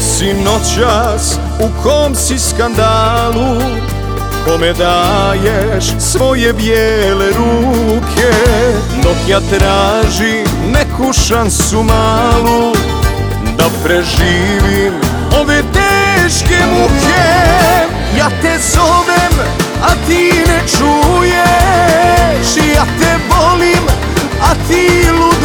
si noćas, u kom si skandalu? Kome daješ svoje bijele ruke? Dok ja tražim neku šansu malu Da preživim ove teške muke. Ja te zovem, a ti ne čuješ. Ja te volim, a ti luduješ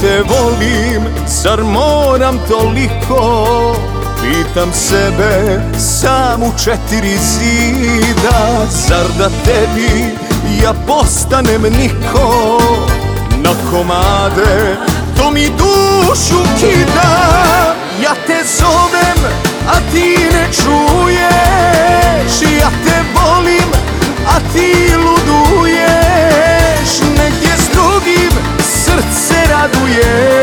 te volim, zar moram toliko? Pitam sebe sam u četiri zida Zar da tebi ja postanem niko? Na komade to mi dušu kida Ja te zovem, a ti ne čuješ Ja te volim, a ti luduješ yeah.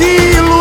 vacilo